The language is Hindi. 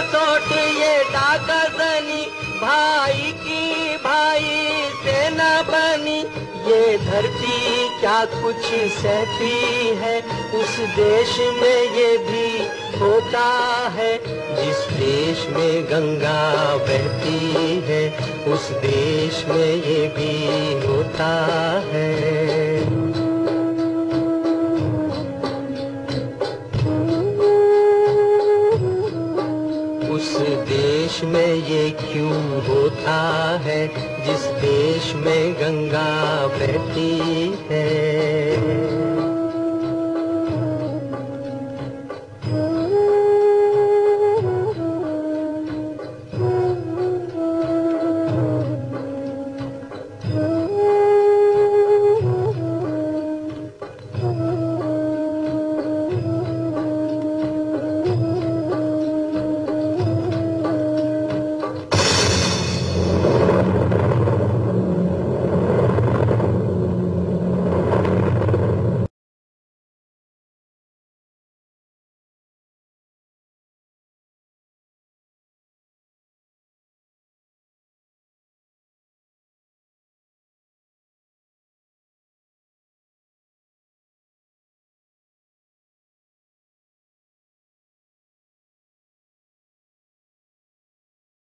ये ये डाका भाई की भाई सेना बनी। ये धरती क्या कुछ सहती है, उस देश में ये भी होता है। जिस देश में गंगा बहती है, उस देश में ये भी होता है। उस देश में ये क्यों होता है? जिस देश में गंगा बहती है